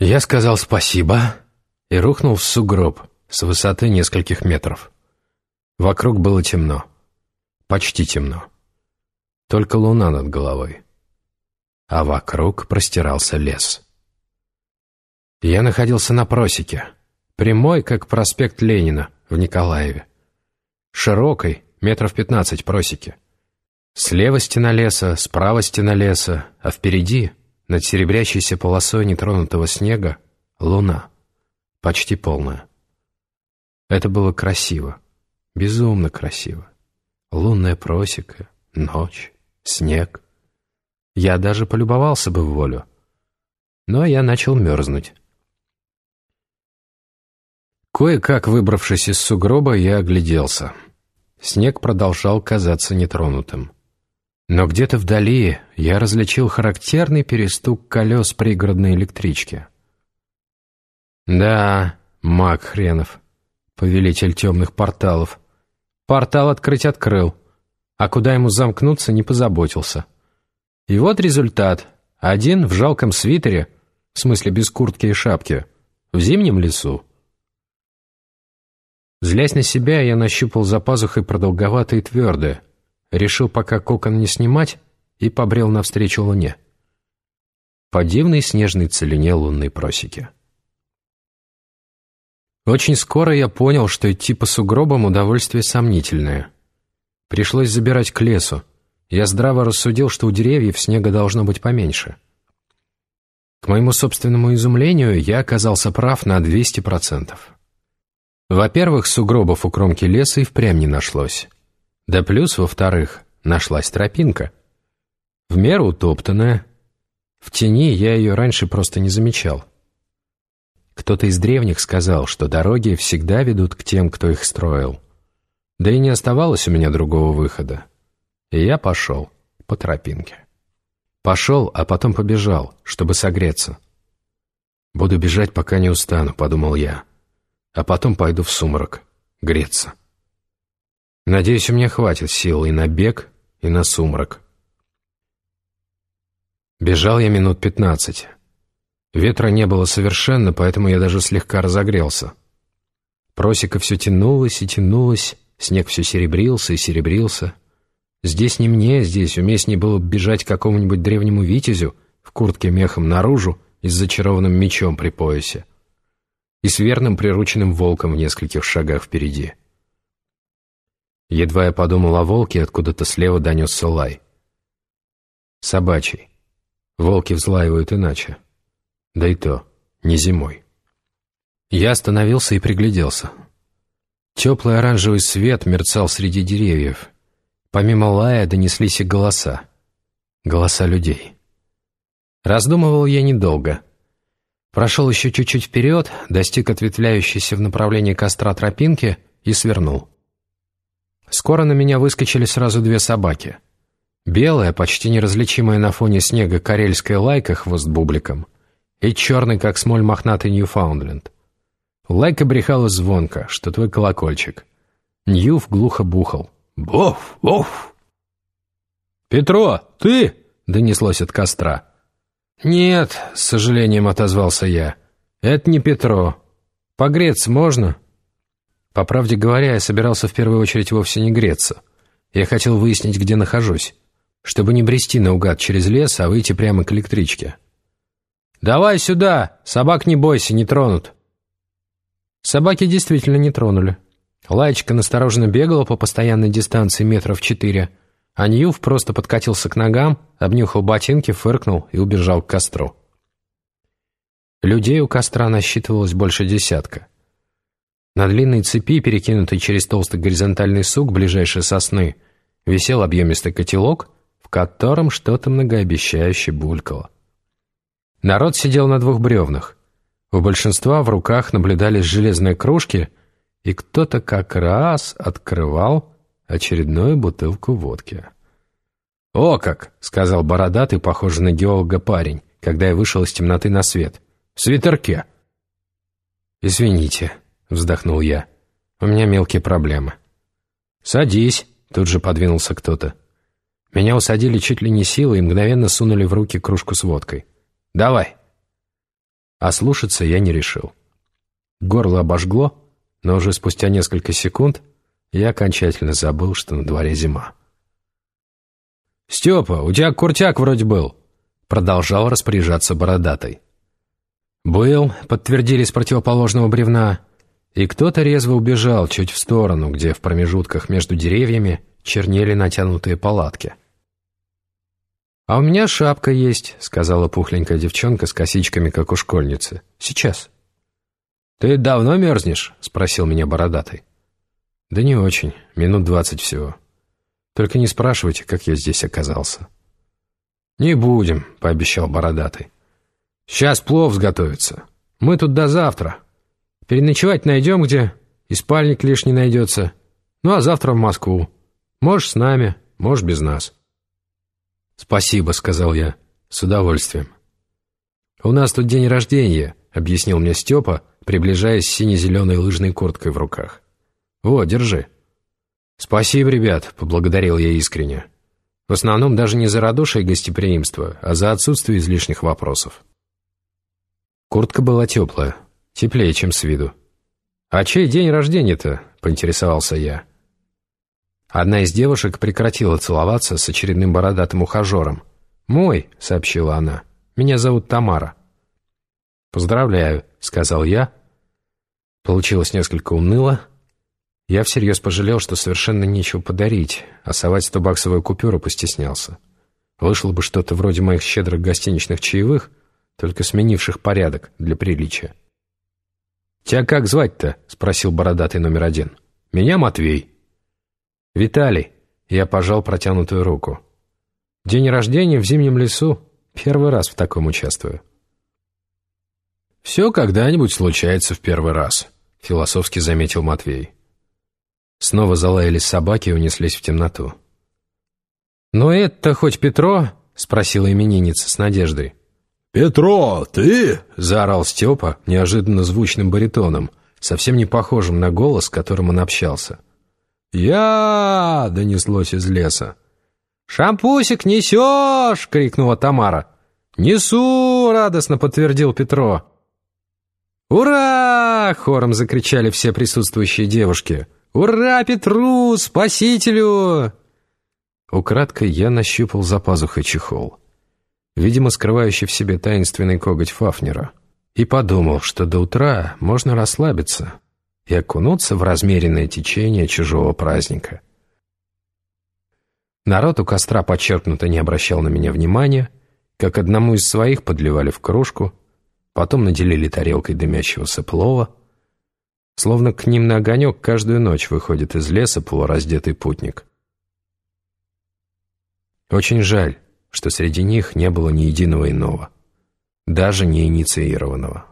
Я сказал спасибо и рухнул в сугроб с высоты нескольких метров. Вокруг было темно. Почти темно. Только луна над головой. А вокруг простирался лес. Я находился на просеке, прямой, как проспект Ленина в Николаеве. Широкой, метров пятнадцать просеки. Слева стена леса, справа стена леса, а впереди, над серебрящейся полосой нетронутого снега, луна, почти полная. Это было красиво, безумно красиво. Лунная просека, ночь, снег. Я даже полюбовался бы в волю. Но я начал мерзнуть. Кое-как выбравшись из сугроба, я огляделся. Снег продолжал казаться нетронутым. Но где-то вдали я различил характерный перестук колес пригородной электрички. Да, маг хренов, повелитель темных порталов. Портал открыть открыл, а куда ему замкнуться не позаботился. И вот результат. Один в жалком свитере, в смысле без куртки и шапки, в зимнем лесу. Злясь на себя, я нащупал за пазухой продолговатое и твердое, решил пока кокон не снимать и побрел навстречу луне. По дивной снежной целине лунной просеки. Очень скоро я понял, что идти по сугробам удовольствие сомнительное. Пришлось забирать к лесу. Я здраво рассудил, что у деревьев снега должно быть поменьше. К моему собственному изумлению, я оказался прав на 200%. Во-первых, сугробов у кромки леса и впрямь не нашлось. Да плюс, во-вторых, нашлась тропинка. В меру утоптанная. В тени я ее раньше просто не замечал. Кто-то из древних сказал, что дороги всегда ведут к тем, кто их строил. Да и не оставалось у меня другого выхода. И я пошел по тропинке. Пошел, а потом побежал, чтобы согреться. «Буду бежать, пока не устану», — подумал я а потом пойду в сумрак, греться. Надеюсь, у меня хватит сил и на бег, и на сумрак. Бежал я минут пятнадцать. Ветра не было совершенно, поэтому я даже слегка разогрелся. Просека все тянулась и тянулась, снег все серебрился и серебрился. Здесь не мне, здесь уместнее было бежать какому-нибудь древнему витязю в куртке мехом наружу и с зачарованным мечом при поясе и с верным прирученным волком в нескольких шагах впереди. Едва я подумал о волке, откуда-то слева донесся лай. Собачий. Волки взлаивают иначе. Да и то, не зимой. Я остановился и пригляделся. Теплый оранжевый свет мерцал среди деревьев. Помимо лая донеслись и голоса. Голоса людей. Раздумывал я недолго — Прошел еще чуть-чуть вперед, достиг ответвляющейся в направлении костра тропинки и свернул. Скоро на меня выскочили сразу две собаки. Белая, почти неразличимая на фоне снега карельская лайка хвост бубликом и черный, как смоль, мохнатый Ньюфаундленд. Лайка брехала звонко, что твой колокольчик. Ньюф глухо бухал. «Боф! Боф!» «Петро, ты?» — донеслось от костра. «Нет», — с сожалением отозвался я, — «это не Петро. Погреться можно?» По правде говоря, я собирался в первую очередь вовсе не греться. Я хотел выяснить, где нахожусь, чтобы не брести наугад через лес, а выйти прямо к электричке. «Давай сюда! Собак не бойся, не тронут!» Собаки действительно не тронули. Лаечка настороженно бегала по постоянной дистанции метров четыре, а Ньюф просто подкатился к ногам, обнюхал ботинки, фыркнул и убежал к костру. Людей у костра насчитывалось больше десятка. На длинной цепи, перекинутой через толстый горизонтальный сук ближайшей сосны, висел объемистый котелок, в котором что-то многообещающе булькало. Народ сидел на двух бревнах. У большинства в руках наблюдались железные кружки, и кто-то как раз открывал очередную бутылку водки. «О как!» — сказал бородатый, похожий на геолога парень, когда я вышел из темноты на свет. «В свитерке!» «Извините», — вздохнул я. «У меня мелкие проблемы». «Садись», — тут же подвинулся кто-то. Меня усадили чуть ли не силой и мгновенно сунули в руки кружку с водкой. «Давай». А слушаться я не решил. Горло обожгло, но уже спустя несколько секунд я окончательно забыл, что на дворе зима. «Степа, у тебя куртяк вроде был», — продолжал распоряжаться бородатый. «Был», — подтвердили с противоположного бревна, и кто-то резво убежал чуть в сторону, где в промежутках между деревьями чернели натянутые палатки. «А у меня шапка есть», — сказала пухленькая девчонка с косичками, как у школьницы. «Сейчас». «Ты давно мерзнешь?» — спросил меня бородатый. «Да не очень, минут двадцать всего. Только не спрашивайте, как я здесь оказался». «Не будем», — пообещал бородатый. «Сейчас плов сготовится. Мы тут до завтра. Переночевать найдем где, и спальник лишний найдется. Ну а завтра в Москву. Можешь с нами, можешь без нас». «Спасибо», — сказал я, — «с удовольствием». «У нас тут день рождения», — объяснил мне Степа, приближаясь с сине-зеленой лыжной курткой в руках. «Вот, держи». «Спасибо, ребят», — поблагодарил я искренне. В основном даже не за радушие и гостеприимство, а за отсутствие излишних вопросов. Куртка была теплая, теплее, чем с виду. «А чей день рождения-то?» — поинтересовался я. Одна из девушек прекратила целоваться с очередным бородатым ухажером. «Мой», — сообщила она, — «меня зовут Тамара». «Поздравляю», — сказал я. Получилось несколько уныло. Я всерьез пожалел, что совершенно нечего подарить, а совать стобаксовую купюру постеснялся. Вышло бы что-то вроде моих щедрых гостиничных чаевых, только сменивших порядок для приличия. «Тебя как звать-то?» — спросил бородатый номер один. «Меня Матвей». «Виталий», — я пожал протянутую руку. «День рождения в зимнем лесу. Первый раз в таком участвую». «Все когда-нибудь случается в первый раз», — философски заметил Матвей. Снова залаялись собаки и унеслись в темноту. «Но это хоть Петро?» — спросила именинница с надеждой. «Петро, ты?» — заорал Степа неожиданно звучным баритоном, совсем не похожим на голос, с которым он общался. «Я!» — донеслось из леса. «Шампусик несешь!» — крикнула Тамара. «Несу!» — радостно подтвердил Петро. «Ура!» — хором закричали все присутствующие девушки. «Ура Петру! Спасителю!» Украдкой я нащупал за пазухой чехол, видимо, скрывающий в себе таинственный коготь Фафнера, и подумал, что до утра можно расслабиться и окунуться в размеренное течение чужого праздника. Народ у костра подчеркнуто не обращал на меня внимания, как одному из своих подливали в кружку, потом наделили тарелкой дымящегося плова, словно к ним на огонек каждую ночь выходит из леса полураздетый путник. Очень жаль, что среди них не было ни единого иного, даже не инициированного.